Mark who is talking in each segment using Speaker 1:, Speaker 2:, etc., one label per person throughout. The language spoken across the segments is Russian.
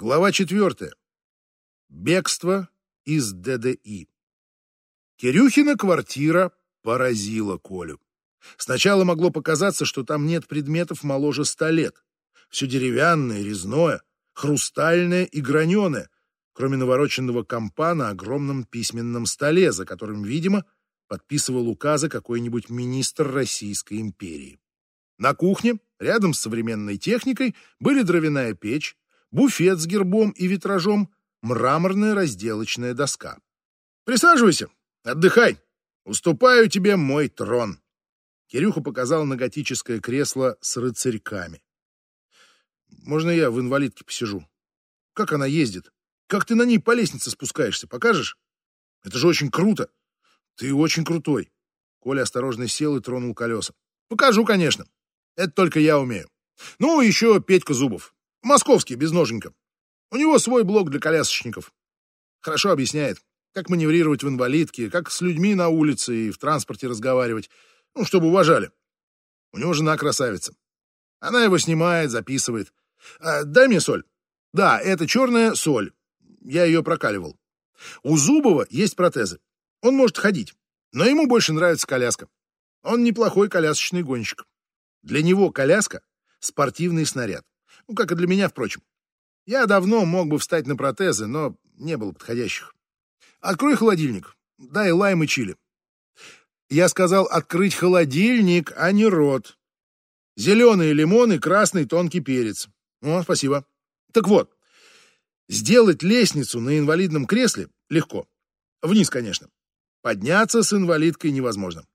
Speaker 1: Глава четвертая. Бегство из ДДИ. Кирюхина квартира поразила Колю. Сначала могло показаться, что там нет предметов моложе ста лет. Все деревянное, резное, хрустальное и граненое, кроме навороченного компа на огромном письменном столе, за которым, видимо, подписывал указы какой-нибудь министр Российской империи. На кухне, рядом с современной техникой, были дровяная печь, буфет с гербом и витражом, мраморная разделочная доска. «Присаживайся, отдыхай, уступаю тебе мой трон». Кирюха показал на готическое кресло с рыцарьками. «Можно я в инвалидке посижу? Как она ездит? Как ты на ней по лестнице спускаешься, покажешь? Это же очень круто. Ты очень крутой». Коля осторожно сел и тронул колеса. «Покажу, конечно. Это только я умею. Ну, еще Петька Зубов. Московский, без ноженька. У него свой блог для колясочников. Хорошо объясняет, как маневрировать в инвалидке, как с людьми на улице и в транспорте разговаривать, ну, чтобы уважали. У него жена красавица. Она его снимает, записывает. А, дай мне соль. Да, это черная соль. Я ее прокаливал. У Зубова есть протезы. Он может ходить, но ему больше нравится коляска. Он неплохой колясочный гонщик. Для него коляска — спортивный снаряд. Ну, как и для меня, впрочем. Я давно мог бы встать на протезы, но не было подходящих. Открой холодильник, дай лайм и чили. Я сказал открыть холодильник, а не рот. Зеленые лимоны, красный тонкий перец. О, спасибо. Так вот, сделать лестницу на инвалидном кресле легко. Вниз, конечно. Подняться с инвалидкой невозможно.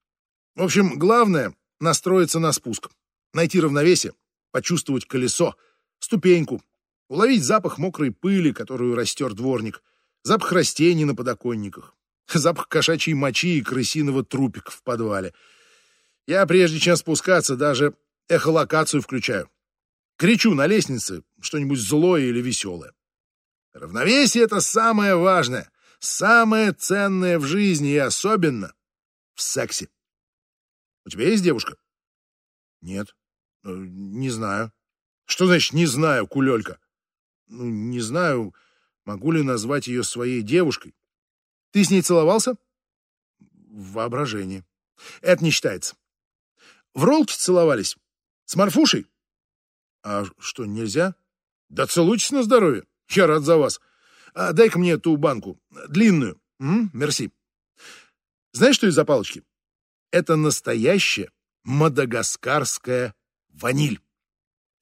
Speaker 1: В общем, главное — настроиться на спуск, найти равновесие, почувствовать колесо — ступеньку, уловить запах мокрой пыли, которую растер дворник, запах растений на подоконниках, запах кошачьей мочи и крысиного трупика в подвале. Я, прежде чем спускаться, даже эхолокацию включаю. Кричу на лестнице что-нибудь злое или веселое. Равновесие — это самое важное, самое ценное в жизни и особенно в сексе. У тебя есть девушка? Нет. Э, не знаю. Что значит «не знаю, кулелька»? Ну, не знаю, могу ли назвать ее своей девушкой. Ты с ней целовался? В воображении. Это не считается. В роллке целовались? С Марфушей? А что, нельзя? Да целуйтесь на здоровье. Я рад за вас. А дай-ка мне ту банку. Длинную. М? Мерси. Знаешь, что из-за палочки? Это настоящая мадагаскарская ваниль.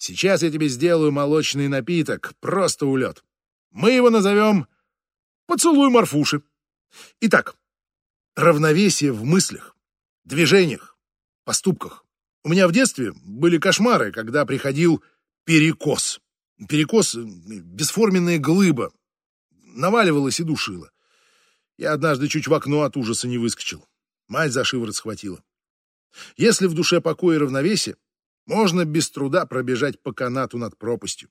Speaker 1: Сейчас я тебе сделаю молочный напиток, просто улет. Мы его назовем «Поцелуй Марфуши». Итак, равновесие в мыслях, движениях, поступках. У меня в детстве были кошмары, когда приходил перекос. Перекос — бесформенная глыба. Наваливалась и душила. Я однажды чуть в окно от ужаса не выскочил. Мать за шиворот схватила. Если в душе покой и равновесие, можно без труда пробежать по канату над пропастью.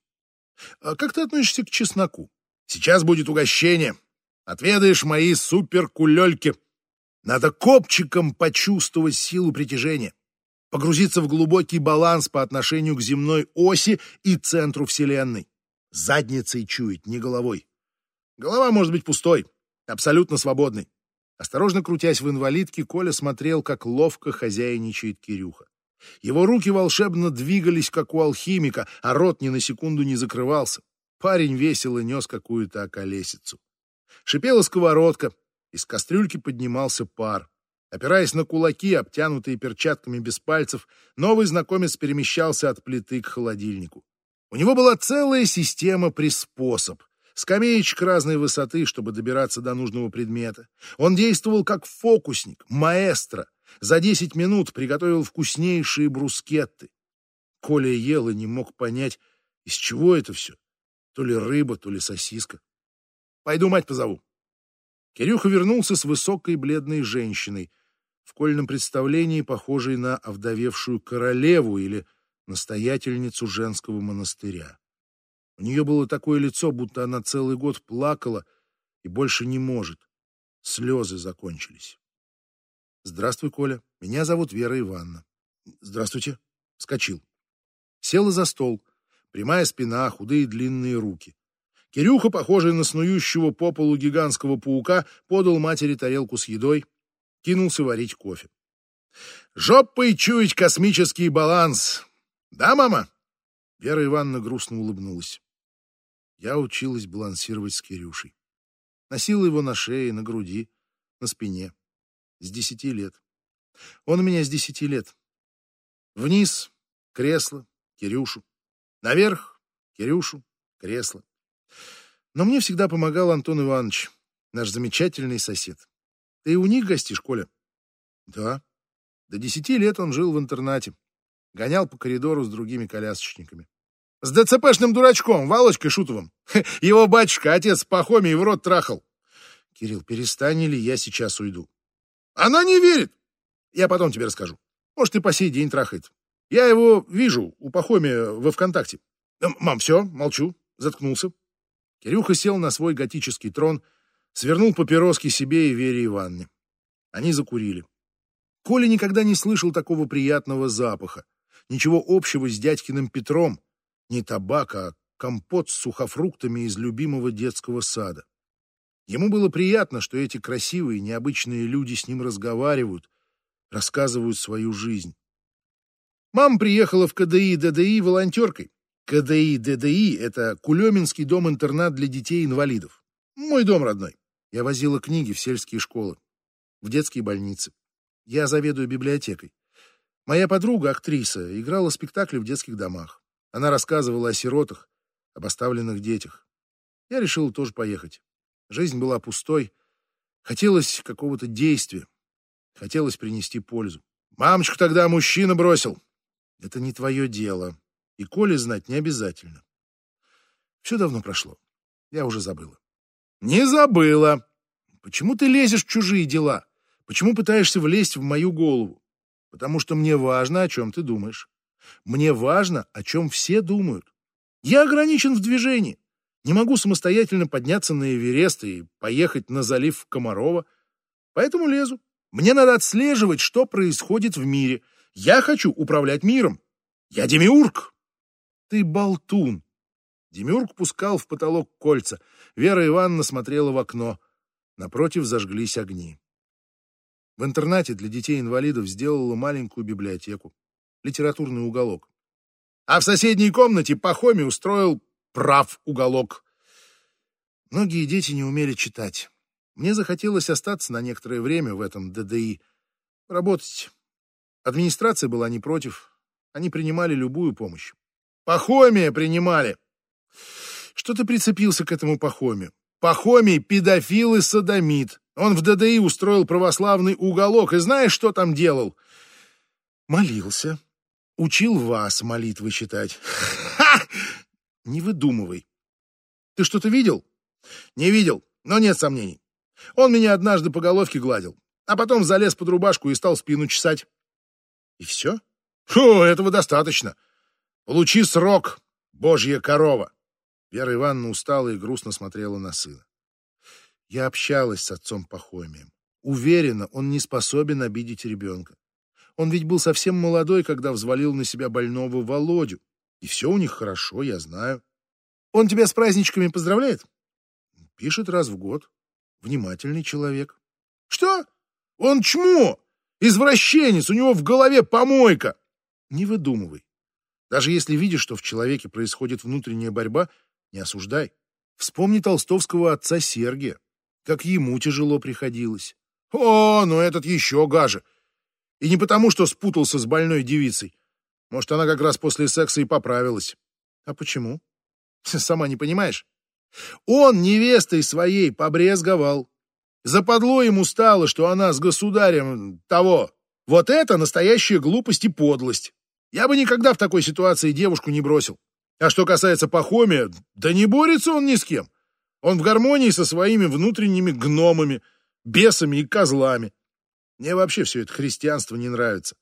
Speaker 1: А как ты относишься к чесноку? Сейчас будет угощение. Отведаешь мои суперкулельки. Надо копчиком почувствовать силу притяжения, погрузиться в глубокий баланс по отношению к земной оси и центру Вселенной. Задницей чуять, не головой. Голова может быть пустой, абсолютно свободной. Осторожно крутясь в инвалидке, Коля смотрел, как ловко хозяйничает Кирюха. Его руки волшебно двигались, как у алхимика, а рот ни на секунду не закрывался. Парень весело нес какую-то околесицу. Шипела сковородка, из кастрюльки поднимался пар. Опираясь на кулаки, обтянутые перчатками без пальцев, новый знакомец перемещался от плиты к холодильнику. У него была целая система приспособ. Скамеечек разной высоты, чтобы добираться до нужного предмета. Он действовал как фокусник, маэстро, за десять минут приготовил вкуснейшие брускетты. Коля ел и не мог понять, из чего это все. То ли рыба, то ли сосиска. Пойду мать позову. Кирюха вернулся с высокой бледной женщиной, в кольном представлении похожей на овдовевшую королеву или настоятельницу женского монастыря. У нее было такое лицо, будто она целый год плакала и больше не может. Слезы закончились. «Здравствуй, Коля. Меня зовут Вера Ивановна». «Здравствуйте». Вскочил. Села за стол. Прямая спина, худые длинные руки. Кирюха, похожий на снующего по полу гигантского паука, подал матери тарелку с едой, кинулся варить кофе. «Жопой чуять космический баланс! Да, мама?» Вера Ивановна грустно улыбнулась. Я училась балансировать с Кирюшей. Носила его на шее, на груди, на спине. С десяти лет. Он у меня с десяти лет. Вниз — кресло, Кирюшу. Наверх — Кирюшу, кресло. Но мне всегда помогал Антон Иванович, наш замечательный сосед. Ты у них гостишь, Коля? Да. До десяти лет он жил в интернате. Гонял по коридору с другими колясочниками. С ДЦПшным дурачком, Володькой Шутовым. Его батюшка, отец Пахомий, в рот трахал. Кирилл, перестань, или я сейчас уйду. Она не верит. Я потом тебе расскажу. Может, и по сей день трахает. Я его вижу у Пахомия во ВКонтакте. Мам, все, молчу. Заткнулся. Кирюха сел на свой готический трон, свернул папироски себе и Вере Ивановне. Они закурили. Коля никогда не слышал такого приятного запаха. Ничего общего с дядькиным Петром. Не табак, а компот с сухофруктами из любимого детского сада. Ему было приятно, что эти красивые, необычные люди с ним разговаривают, рассказывают свою жизнь. Мама приехала в КДИ ДДИ волонтеркой. КДИ ДДИ — это Кулеминский дом-интернат для детей-инвалидов. Мой дом родной. Я возила книги в сельские школы, в детские больницы. Я заведую библиотекой. Моя подруга, актриса, играла спектакли в детских домах. Она рассказывала о сиротах, об оставленных детях. Я решил тоже поехать. Жизнь была пустой. Хотелось какого-то действия. Хотелось принести пользу. Мамочку тогда мужчина бросил. Это не твое дело. И Коле знать не обязательно. Все давно прошло. Я уже забыла. Не забыла. Почему ты лезешь в чужие дела? Почему пытаешься влезть в мою голову? Потому что мне важно, о чем ты думаешь. Мне важно, о чем все думают. Я ограничен в движении. Не могу самостоятельно подняться на Эверест и поехать на залив Комарова. Поэтому лезу. Мне надо отслеживать, что происходит в мире. Я хочу управлять миром. Я демиург. Ты болтун. Демиург пускал в потолок кольца. Вера Ивановна смотрела в окно. Напротив зажглись огни. В интернате для детей-инвалидов сделала маленькую библиотеку, литературный уголок. А в соседней комнате Пахоми устроил прав уголок. Многие дети не умели читать. Мне захотелось остаться на некоторое время в этом ДДИ, работать. Администрация была не против. Они принимали любую помощь. Пахомия принимали. Что ты прицепился к этому Пахомию? Пахомий — педофил и садомит. Он в ДДИ устроил православный уголок. И знаешь, что там делал? Молился. Учил вас молитвы читать. Ха! Не выдумывай. Ты что-то видел? Не видел, но нет сомнений. Он меня однажды по головке гладил, а потом залез под рубашку и стал спину чесать. И все? Фу, этого достаточно. Получи срок, божья корова. Вера Ивановна устала и грустно смотрела на сына. Я общалась с отцом Пахомием. Уверена, он не способен обидеть ребенка. Он ведь был совсем молодой, когда взвалил на себя больного Володю. И все у них хорошо, я знаю. Он тебя с праздничками поздравляет? Пишет раз в год. Внимательный человек. Что? Он чмо! Извращенец, у него в голове помойка. Не выдумывай. Даже если видишь, что в человеке происходит внутренняя борьба, не осуждай. Вспомни толстовского отца Сергия. Как ему тяжело приходилось. О, ну этот еще гаже. И не потому, что спутался с больной девицей, может, она как раз после секса и поправилась. А почему? Сама не понимаешь? Он невестой своей побрезговал. Западло ему стало, что она с государем того. Вот это настоящая глупость и подлость. Я бы никогда в такой ситуации девушку не бросил. А что касается Пахомия, да не борется он ни с кем. Он в гармонии со своими внутренними гномами, бесами и козлами. Мне вообще все это христианство не нравится.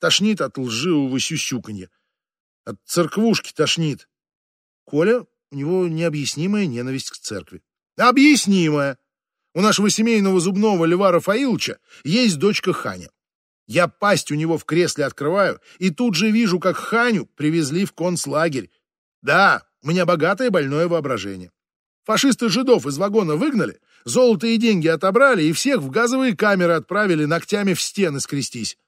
Speaker 1: Тошнит от лживого сюсюканья. От церквушки тошнит. Коля, у него необъяснимая ненависть к церкви. Объяснимая. У нашего семейного зубного Льва Рафаиловича есть дочка Ханя. Я пасть у него в кресле открываю, и тут же вижу, как Ханю привезли в концлагерь. Да, у меня богатое больное воображение. Фашисты жидов из вагона выгнали, золото и деньги отобрали и всех в газовые камеры отправили ногтями в стены скрестись.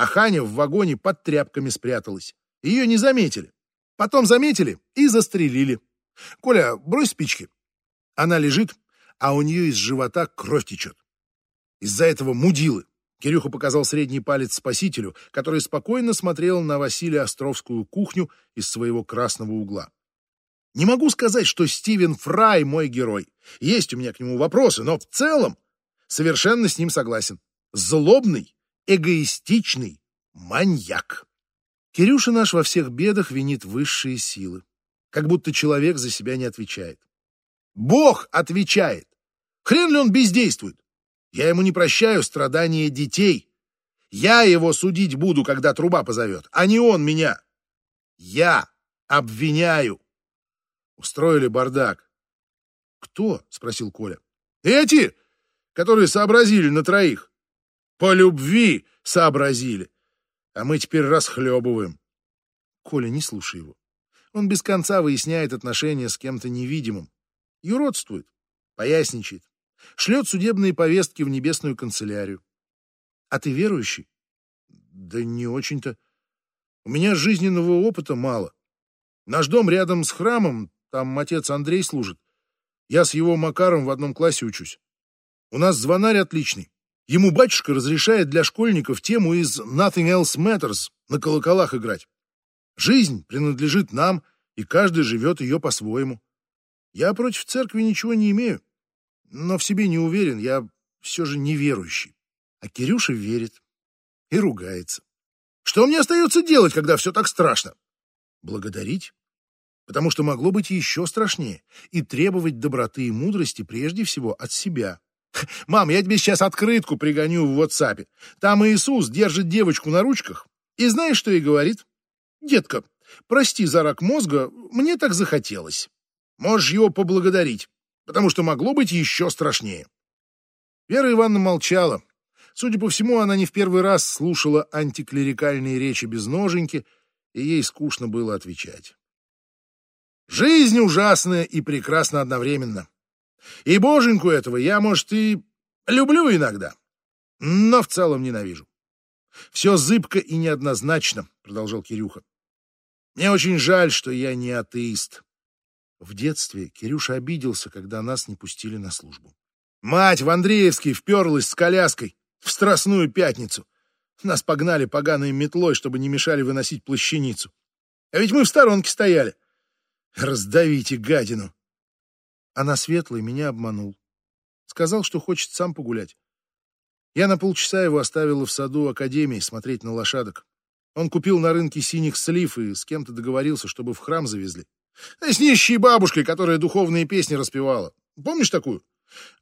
Speaker 1: А Ханя в вагоне под тряпками спряталась. Ее не заметили. Потом заметили и застрелили. Коля, брось спички. Она лежит, а у нее из живота кровь течет. Из-за этого мудилы. Кирюха показал средний палец спасителю, который спокойно смотрел на Василия Островскую кухню из своего красного угла. Не могу сказать, что Стивен Фрай мой герой. Есть у меня к нему вопросы, но в целом совершенно с ним согласен. Злобный, эгоистичный маньяк. Кирюша наш во всех бедах винит высшие силы. Как будто человек за себя не отвечает. Бог отвечает. Хрен ли он бездействует? Я ему не прощаю страдания детей. Я его судить буду, когда труба позовет, а не он меня. Я обвиняю. Устроили бардак. Кто? спросил Коля. Эти, которые сообразили на троих. По любви сообразили. А мы теперь расхлебываем. Коля, не слушай его. Он без конца выясняет отношения с кем-то невидимым. Юродствует, поясничает, шлет судебные повестки в небесную канцелярию. А ты верующий? Да не очень-то. У меня жизненного опыта мало. Наш дом рядом с храмом, там отец Андрей служит. Я с его Макаром в одном классе учусь. У нас звонарь отличный. Ему батюшка разрешает для школьников тему из «Nothing else matters» на колоколах играть. Жизнь принадлежит нам, и каждый живет ее по-своему. Я против церкви ничего не имею, но в себе не уверен, я все же неверующий. А Кирюша верит и ругается. Что мне остается делать, когда все так страшно? Благодарить. Потому что могло быть еще страшнее и требовать доброты и мудрости прежде всего от себя. Мам, я тебе сейчас открытку пригоню в WhatsApp. Там Иисус держит девочку на ручках и знаешь, что ей говорит? Детка, прости за рак мозга, мне так захотелось. Можешь его поблагодарить, потому что могло быть еще страшнее. Вера Ивановна молчала. Судя по всему, она не в первый раз слушала антиклерикальные речи без ноженьки, и ей скучно было отвечать. Жизнь ужасная и прекрасна одновременно. И боженьку этого я, может, и люблю иногда, но в целом ненавижу. Все зыбко и неоднозначно, продолжал Кирюха. Мне очень жаль, что я не атеист. В детстве Кирюша обиделся, когда нас не пустили на службу. Мать в Андреевский вперлась с коляской в Страстную пятницу. Нас погнали поганой метлой, чтобы не мешали выносить плащаницу. А ведь мы в сторонке стояли. Раздавите гадину. А на светлый меня обманул. Сказал, что хочет сам погулять. Я на полчаса его оставила в саду Академии смотреть на лошадок. Он купил на рынке синих слив и с кем-то договорился, чтобы в храм завезли. С нищей бабушкой, которая духовные песни распевала. Помнишь такую?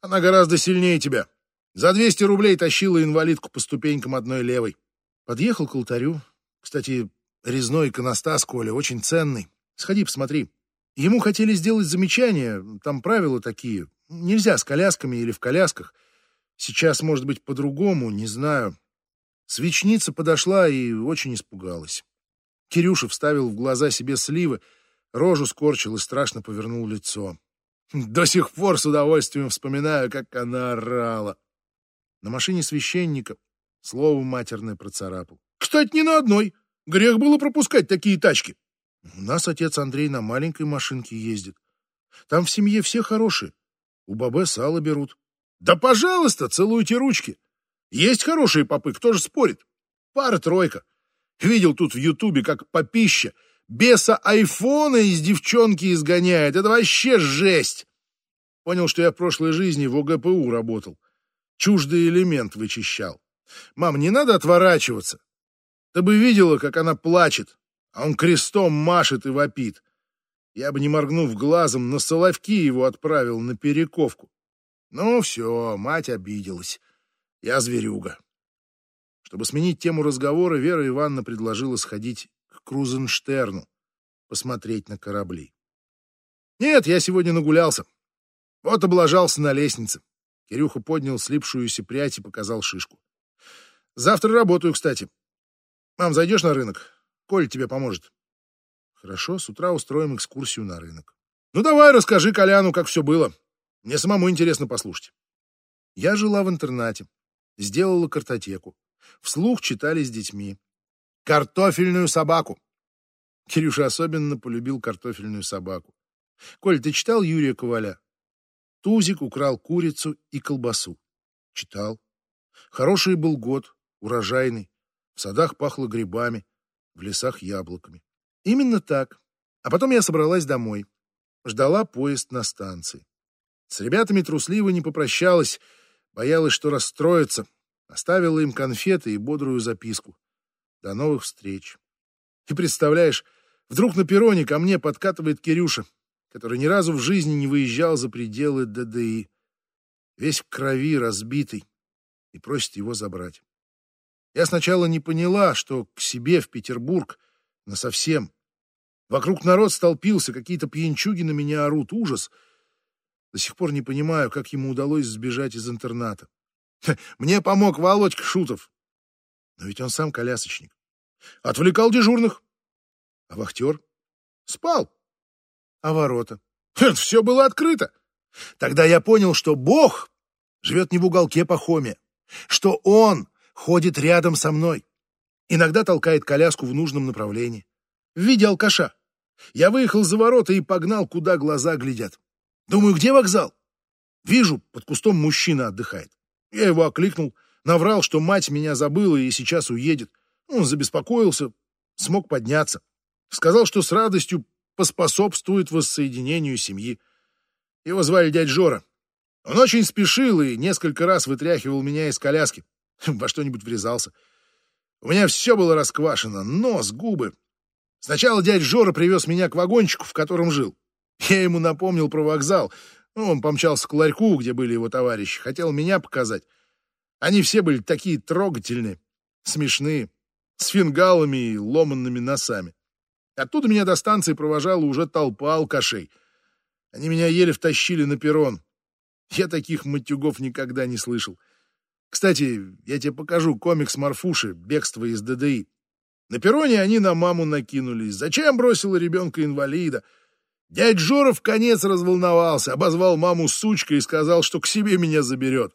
Speaker 1: Она гораздо сильнее тебя. За 200 рублей тащила инвалидку по ступенькам одной левой. Подъехал к алтарю. Кстати, резной иконостас, Коля, очень ценный. Сходи, посмотри. Ему хотели сделать замечание, там правила такие. Нельзя с колясками или в колясках. Сейчас, может быть, по-другому, не знаю. Свечница подошла и очень испугалась. Кирюша вставил в глаза себе сливы, Рожу скорчил и страшно повернул лицо. До сих пор с удовольствием вспоминаю, как она орала. На машине священника слово матерное процарапал. Кстати, не на одной. Грех было пропускать такие тачки. У нас отец Андрей на маленькой машинке ездит. Там в семье все хорошие. У бабы сало берут. Да, пожалуйста, целуйте ручки. Есть хорошие попы, кто же спорит? Пара-тройка. Видел тут в Ютубе, как попища Беса айфона из девчонки изгоняет. Это вообще жесть. Понял, что я в прошлой жизни в ОГПУ работал. Чуждый элемент вычищал. Мам, не надо отворачиваться. Ты бы видела, как она плачет, а он крестом машет и вопит. Я бы, не моргнув глазом, на соловки его отправил на перековку. Ну все, мать обиделась. Я зверюга. Чтобы сменить тему разговора, Вера Ивановна предложила сходить Крузенштерну посмотреть на корабли. Нет, я сегодня нагулялся. Вот облажался на лестнице. Кирюха поднял слипшуюся прядь и показал шишку. Завтра работаю, кстати. Мам, зайдешь на рынок? Коль тебе поможет. Хорошо, с утра устроим экскурсию на рынок. Ну давай, расскажи Коляну, как все было. Мне самому интересно послушать. Я жила в интернате, сделала картотеку. Вслух читали с детьми. Картофельную собаку. Кирюша особенно полюбил картофельную собаку. Коль, ты читал Юрия Коваля? Тузик украл курицу и колбасу. Читал. Хороший был год, урожайный. В садах пахло грибами, в лесах яблоками. Именно так. А потом я собралась домой. Ждала поезд на станции. С ребятами трусливо не попрощалась, боялась, что расстроятся. Оставила им конфеты и бодрую записку. До новых встреч. И представляешь, вдруг на перроне ко мне подкатывает Кирюша, который ни разу в жизни не выезжал за пределы ДДИ. Весь в крови, разбитый, и просит его забрать. Я сначала не поняла, что к себе в Петербург насовсем. Вокруг народ столпился, какие-то пьянчуги на меня орут. Ужас! До сих пор не понимаю, как ему удалось сбежать из интерната. Мне помог Володька Шутов. Но ведь он сам колясочник. Отвлекал дежурных. А вахтер? Спал. А ворота? Все было открыто. Тогда я понял, что Бог живет не в уголке Пахоме, что Он ходит рядом со мной. Иногда толкает коляску в нужном направлении. В виде алкаша. Я выехал за ворота и погнал, куда глаза глядят. Думаю, где вокзал? Вижу, под кустом мужчина отдыхает. Я его окликнул, наврал, что мать меня забыла и сейчас уедет. Он забеспокоился, смог подняться. Сказал, что с радостью поспособствует воссоединению семьи. Его звали дядь Жора. Он очень спешил и несколько раз вытряхивал меня из коляски. Во что-нибудь врезался. У меня все было расквашено. Нос, губы. Сначала дядь Жора привез меня к вагончику, в котором жил. Я ему напомнил про вокзал. Ну, он помчался к ларьку, где были его товарищи. Хотел меня показать. Они все были такие трогательные, смешные, с фингалами и ломанными носами. Оттуда меня до станции провожала уже толпа алкашей. Они меня еле втащили на перрон. Я таких матюгов никогда не слышал. Кстати, я тебе покажу комикс Марфуши «Бегство из ДДИ». На перроне они на маму накинулись. Зачем бросила ребенка-инвалида? Дядь Жора в конец разволновался, обозвал маму сучкой и сказал, что к себе меня заберет.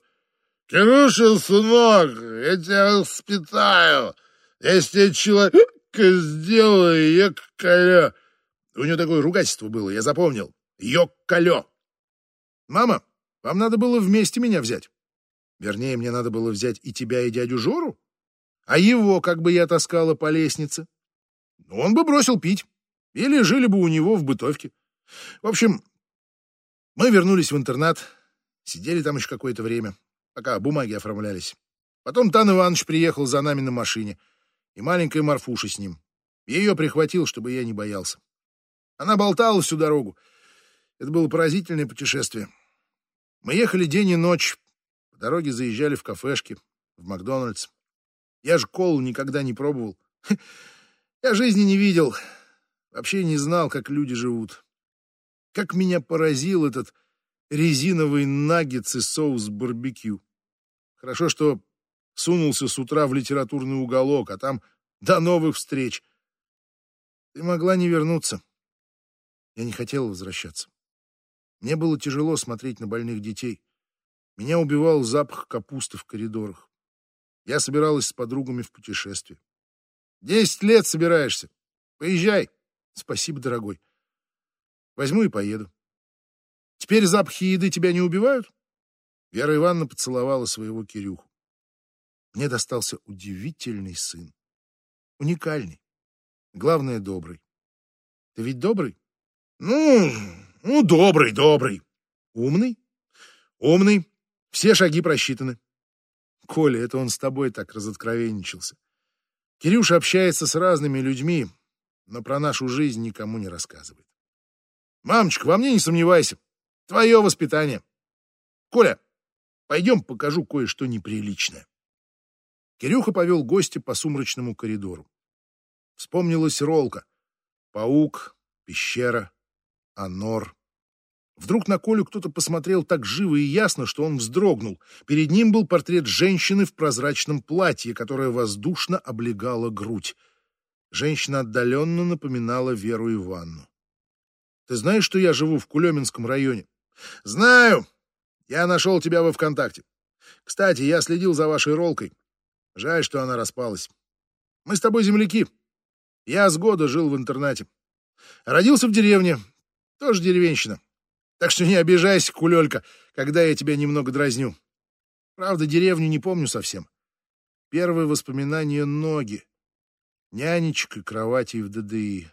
Speaker 1: «Кирюша, сынок, я тебя воспитаю. Если человека сделаю, ёк-калё». У него такое ругательство было, я запомнил. Ёк-калё. «Мама, вам надо было вместе меня взять. Вернее, мне надо было взять и тебя, и дядю Жору. А его как бы я таскала по лестнице? Он бы бросил пить. Или жили бы у него в бытовке. В общем, мы вернулись в интернат, сидели там еще какое-то время, пока бумаги оформлялись. Потом Тан Иванович приехал за нами на машине, и маленькая Марфуша с ним. Ее прихватил, чтобы я не боялся. Она болтала всю дорогу. Это было поразительное путешествие. Мы ехали день и ночь, дороге заезжали в кафешки, в Макдональдс. Я же колу никогда не пробовал. Я жизни не видел, вообще не знал, как люди живут. Как меня поразил этот резиновый наггетс и соус барбекю. Хорошо, что сунулся с утра в литературный уголок, а там до новых встреч. Ты могла не вернуться. Я не хотел возвращаться. Мне было тяжело смотреть на больных детей. Меня убивал запах капусты в коридорах. Я собиралась с подругами в путешествие. Десять лет собираешься. Поезжай. Спасибо, дорогой. Возьму и поеду. Теперь запахи еды тебя не убивают? Вера Ивановна поцеловала своего Кирюху. Мне достался удивительный сын. Уникальный. Главное, добрый. Ты ведь добрый? Ну, ну, добрый, добрый. Умный? Умный. Все шаги просчитаны. Коля, это он с тобой так разоткровенничался. Кирюша общается с разными людьми, но про нашу жизнь никому не рассказывает. Мамочка, во мне не сомневайся. Твое воспитание. Коля, пойдем покажу кое-что неприличное. Кирюха повел гостя по сумрачному коридору. Вспомнилась ролка. Паук, пещера, анор. Вдруг на Колю кто-то посмотрел так живо и ясно, что он вздрогнул. Перед ним был портрет женщины в прозрачном платье, которое воздушно облегало грудь. Женщина отдаленно напоминала Веру Ивановну. Ты знаешь, что я живу в Кулеминском районе?
Speaker 2: Знаю. Я нашел тебя во ВКонтакте. Кстати, я следил за вашей ролкой. Жаль, что она распалась. Мы с тобой земляки. Я с года жил в интернате. Родился в деревне. Тоже деревенщина. Так что не обижайся, кулелька, когда я тебя немного дразню. Правда, деревню не помню совсем. Первые воспоминания — ноги. Нянечка, кровати в ДДИ.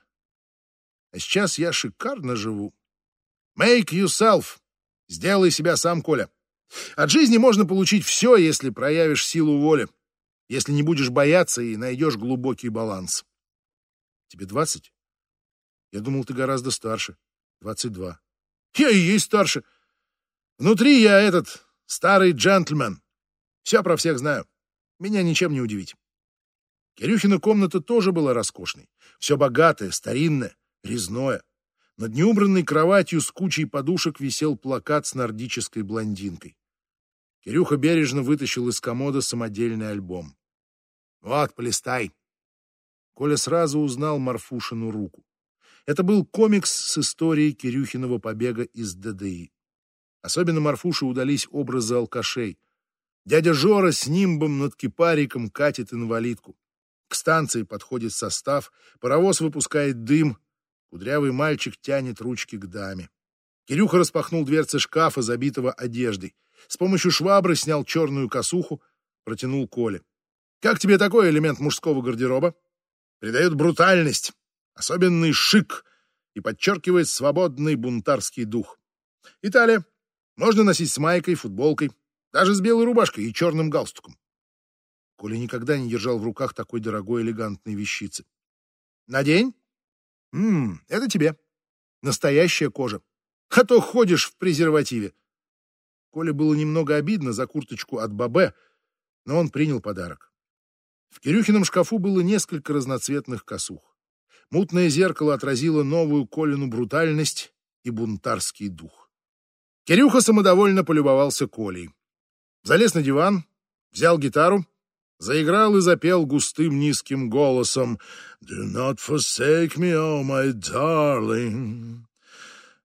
Speaker 2: А сейчас я шикарно живу. Make yourself. Сделай себя сам, Коля. От жизни можно получить все, если проявишь силу воли, если не будешь бояться и найдешь глубокий баланс. Тебе двадцать? Я думал, ты гораздо старше. Двадцать два. Я и есть старше. Внутри я этот старый джентльмен. Все про всех знаю. Меня ничем не удивить. Кирюхина комната тоже была роскошной. Все богатое, старинное, резное. Над неубранной кроватью с кучей подушек висел плакат с нордической блондинкой. Кирюха бережно вытащил из комода самодельный альбом. «Вот, полистай!» Коля сразу узнал Марфушину руку. Это был комикс с историей Кирюхиного побега из ДДИ. Особенно Марфуше удались образы алкашей. Дядя Жора с нимбом над кипариком катит инвалидку. К станции подходит состав, паровоз выпускает дым, кудрявый мальчик тянет ручки к даме. Кирюха распахнул дверцы шкафа, забитого одеждой. С помощью швабры снял черную косуху, протянул Коле. «Как тебе такой элемент мужского гардероба?» «Придает брутальность, особенный шик и подчеркивает свободный бунтарский дух. Италия. Можно носить с майкой, футболкой, даже с белой рубашкой и черным галстуком. Коля никогда не держал в руках такой дорогой элегантной вещицы. Надень. Ммм, это тебе. Настоящая кожа. А то ходишь в презервативе. Коле было немного обидно за курточку от Бабе, но он принял подарок. В Кирюхином шкафу было несколько разноцветных косух. Мутное зеркало отразило новую Колину брутальность и бунтарский дух. Кирюха самодовольно полюбовался Колей. Залез на диван, взял гитару заиграл и запел густым низким голосом «Do not forsake me, oh my darling,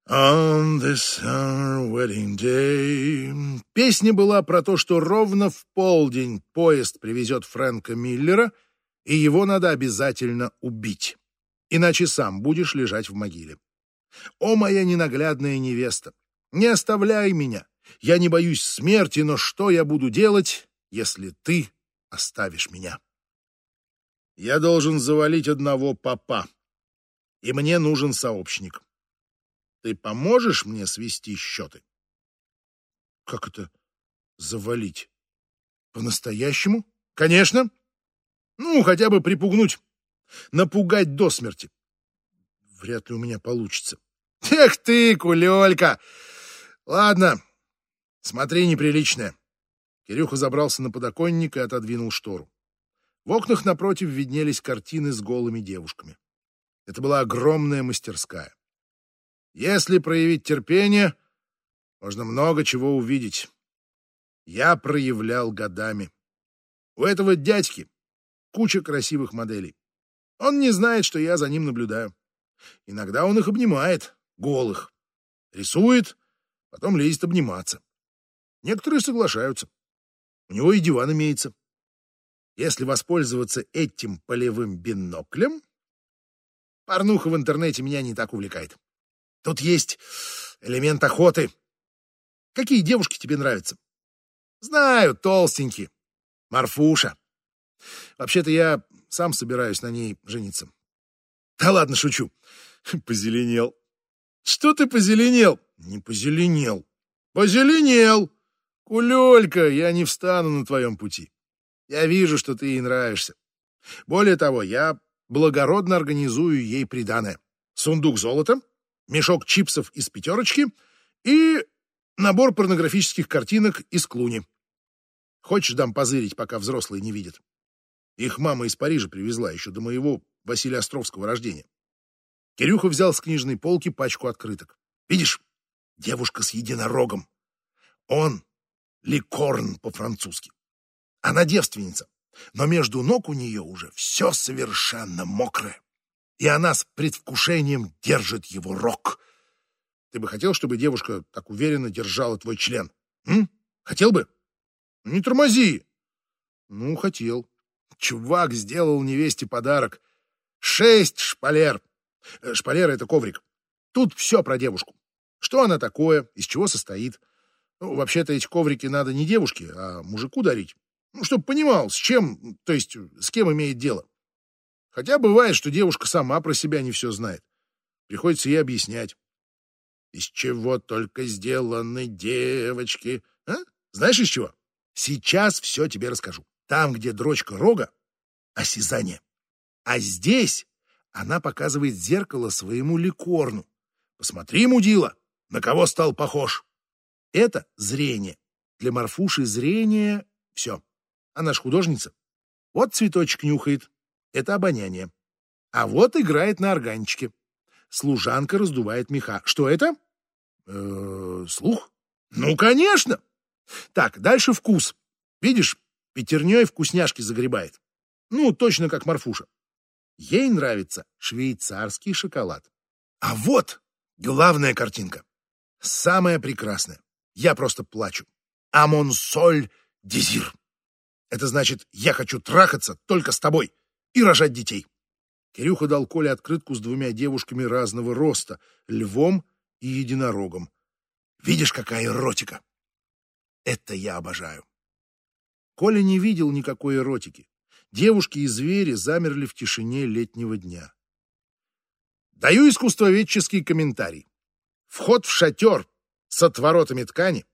Speaker 2: on this our wedding day». Песня была про то, что ровно в полдень поезд привезет Фрэнка Миллера, и его надо обязательно убить, иначе сам будешь лежать в могиле. «О, моя ненаглядная невеста, не оставляй меня, я не боюсь смерти, но что я буду делать, если ты оставишь меня. Я должен завалить одного папа, и мне нужен сообщник. Ты поможешь мне свести счеты? Как это завалить? По-настоящему? Конечно. Ну, хотя бы припугнуть. Напугать до смерти. Вряд ли у меня получится. Эх ты, кулелька! Ладно, смотри неприличное. Кирюха забрался на подоконник и отодвинул штору. В окнах напротив виднелись картины с голыми девушками. Это была огромная мастерская. Если проявить терпение, можно много чего увидеть. Я проявлял годами. У этого дядьки куча красивых моделей. Он не знает, что я за ним наблюдаю. Иногда он их обнимает, голых. Рисует, потом лезет обниматься. Некоторые соглашаются. У него и диван имеется. Если воспользоваться этим полевым биноклем, порнуха в интернете меня не так увлекает. Тут есть элемент охоты. Какие девушки тебе нравятся? Знаю, толстенькие. Марфуша. Вообще-то я сам собираюсь на ней жениться. Да ладно, шучу. Позеленел. Что ты позеленел? Не позеленел. Позеленел. Кулелька, я не встану на твоем пути. Я вижу, что ты ей нравишься. Более того, я благородно организую ей приданое. Сундук золота, мешок чипсов из пятерочки и набор порнографических картинок из клуни. Хочешь дам позырить, пока взрослые не видят? Их мама из Парижа привезла еще до моего Василия Островского рождения. Кирюха взял с книжной полки пачку открыток. Видишь, девушка с единорогом. Он ликорн по-французски. Она девственница, но между ног у нее уже все совершенно мокрое. И она с предвкушением держит его рог.
Speaker 1: Ты бы хотел, чтобы девушка так уверенно держала твой член? М? Хотел бы? Не тормози. Ну, хотел. Чувак сделал невесте подарок. Шесть шпалер. Э, шпалеры — это коврик. Тут все про девушку. Что она такое, из чего состоит. Ну, вообще-то эти коврики надо не девушке, а мужику дарить. Ну, чтобы понимал, с чем, то есть с кем имеет дело. Хотя бывает, что девушка сама про себя не все знает. Приходится ей объяснять. Из чего только сделаны девочки. А? Знаешь, из чего? Сейчас все тебе расскажу. Там, где дрочка рога, осязание. А здесь она показывает зеркало своему ликорну. Посмотри, мудила, на кого стал похож. Это зрение. Для Марфуши зрение — все. Она ж художница. Вот цветочек нюхает. Это обоняние. А вот играет на органчике. Служанка раздувает меха. Что это? Э -э, слух? Ну, конечно. Так, дальше вкус. Видишь, пятерней вкусняшки загребает. Ну, точно как Марфуша. Ей нравится швейцарский шоколад. А вот главная картинка. Самая прекрасная. Я просто плачу. Амонсоль дезир. Это значит, я хочу трахаться только с тобой и рожать детей. Кирюха дал Коле открытку с двумя девушками разного роста, львом и единорогом. Видишь, какая эротика? Это я обожаю. Коля не видел никакой эротики. Девушки и звери замерли в тишине летнего дня. Даю искусствоведческий комментарий. Вход в шатер с отворотами ткани,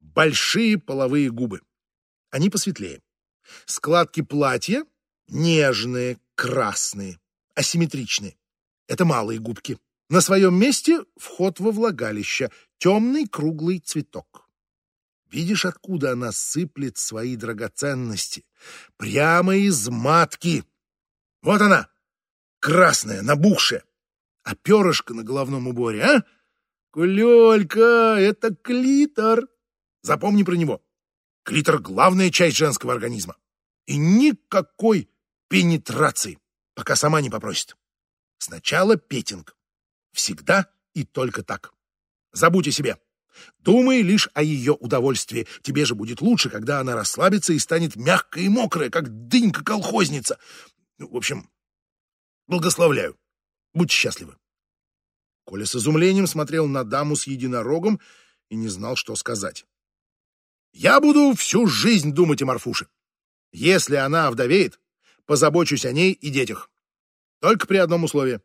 Speaker 1: большие половые губы. Они посветлее. Складки платья нежные, красные, асимметричные. Это малые губки. На своем месте вход во влагалище, темный круглый цветок. Видишь, откуда она сыплет свои драгоценности? Прямо из матки. Вот она, красная, набухшая. А перышко на головном уборе, а? Кулелька, это клитор. Запомни про него. Клитор — главная часть женского организма. И никакой пенетрации, пока сама не попросит. Сначала петинг. Всегда и только так. Забудь о себе. Думай лишь о ее удовольствии. Тебе же будет лучше, когда она расслабится и станет мягкая и мокрая, как дынька-колхозница. Ну, в общем, благословляю. Будь счастливы. Коля с изумлением смотрел на даму с единорогом и не знал, что сказать. «Я буду всю жизнь думать о Марфуше. Если она овдовеет, позабочусь о ней и детях. Только при одном условии.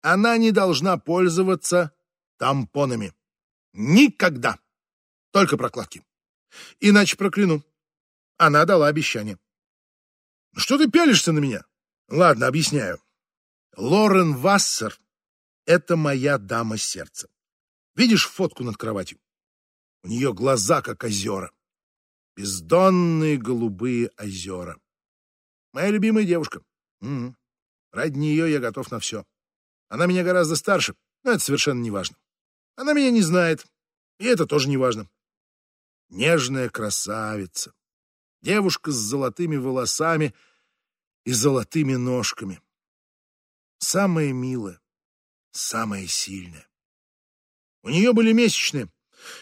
Speaker 1: Она не должна пользоваться тампонами. Никогда. Только прокладки. Иначе прокляну. Она дала обещание. Что ты пялишься на меня? Ладно, объясняю. Лорен Вассер это моя дама сердца. Видишь фотку над кроватью? У нее глаза, как озера. Бездонные голубые озера. Моя любимая девушка. Угу. Ради нее я готов на все. Она меня гораздо старше, но это совершенно не важно. Она меня не знает, и это тоже не важно. Нежная красавица. Девушка с золотыми волосами и золотыми ножками. Самая милая самая сильная. У нее были месячные.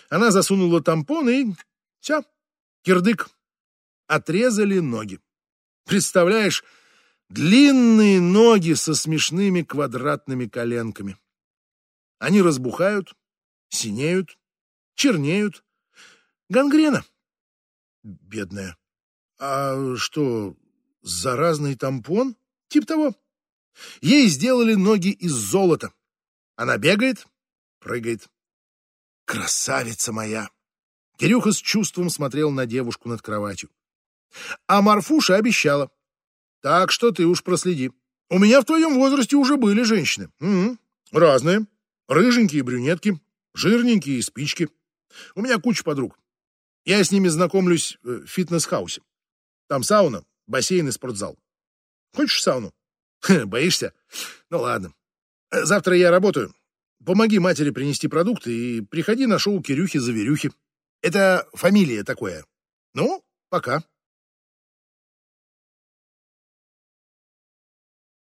Speaker 1: Она засунула тампон и... Все, кирдык. Отрезали ноги. Представляешь, длинные ноги со смешными квадратными коленками. Они разбухают, синеют, чернеют. Гангрена. Бедная. А что, заразный тампон? Тип того. Ей сделали ноги из золота. Она бегает, прыгает. Красавица моя! Кирюха с чувством смотрел на девушку над кроватью. А Марфуша обещала. Так что ты уж проследи. У меня в твоем возрасте уже были женщины. Угу. Разные. Рыженькие брюнетки, жирненькие спички. У меня куча подруг. Я с ними знакомлюсь в фитнес-хаусе. Там сауна, бассейн и спортзал. Хочешь сауну? Боишься? Ну ладно. Завтра я работаю. Помоги матери принести продукты и приходи на шоу Кирюхи-Заверюхи. Это фамилия такое. Ну, пока.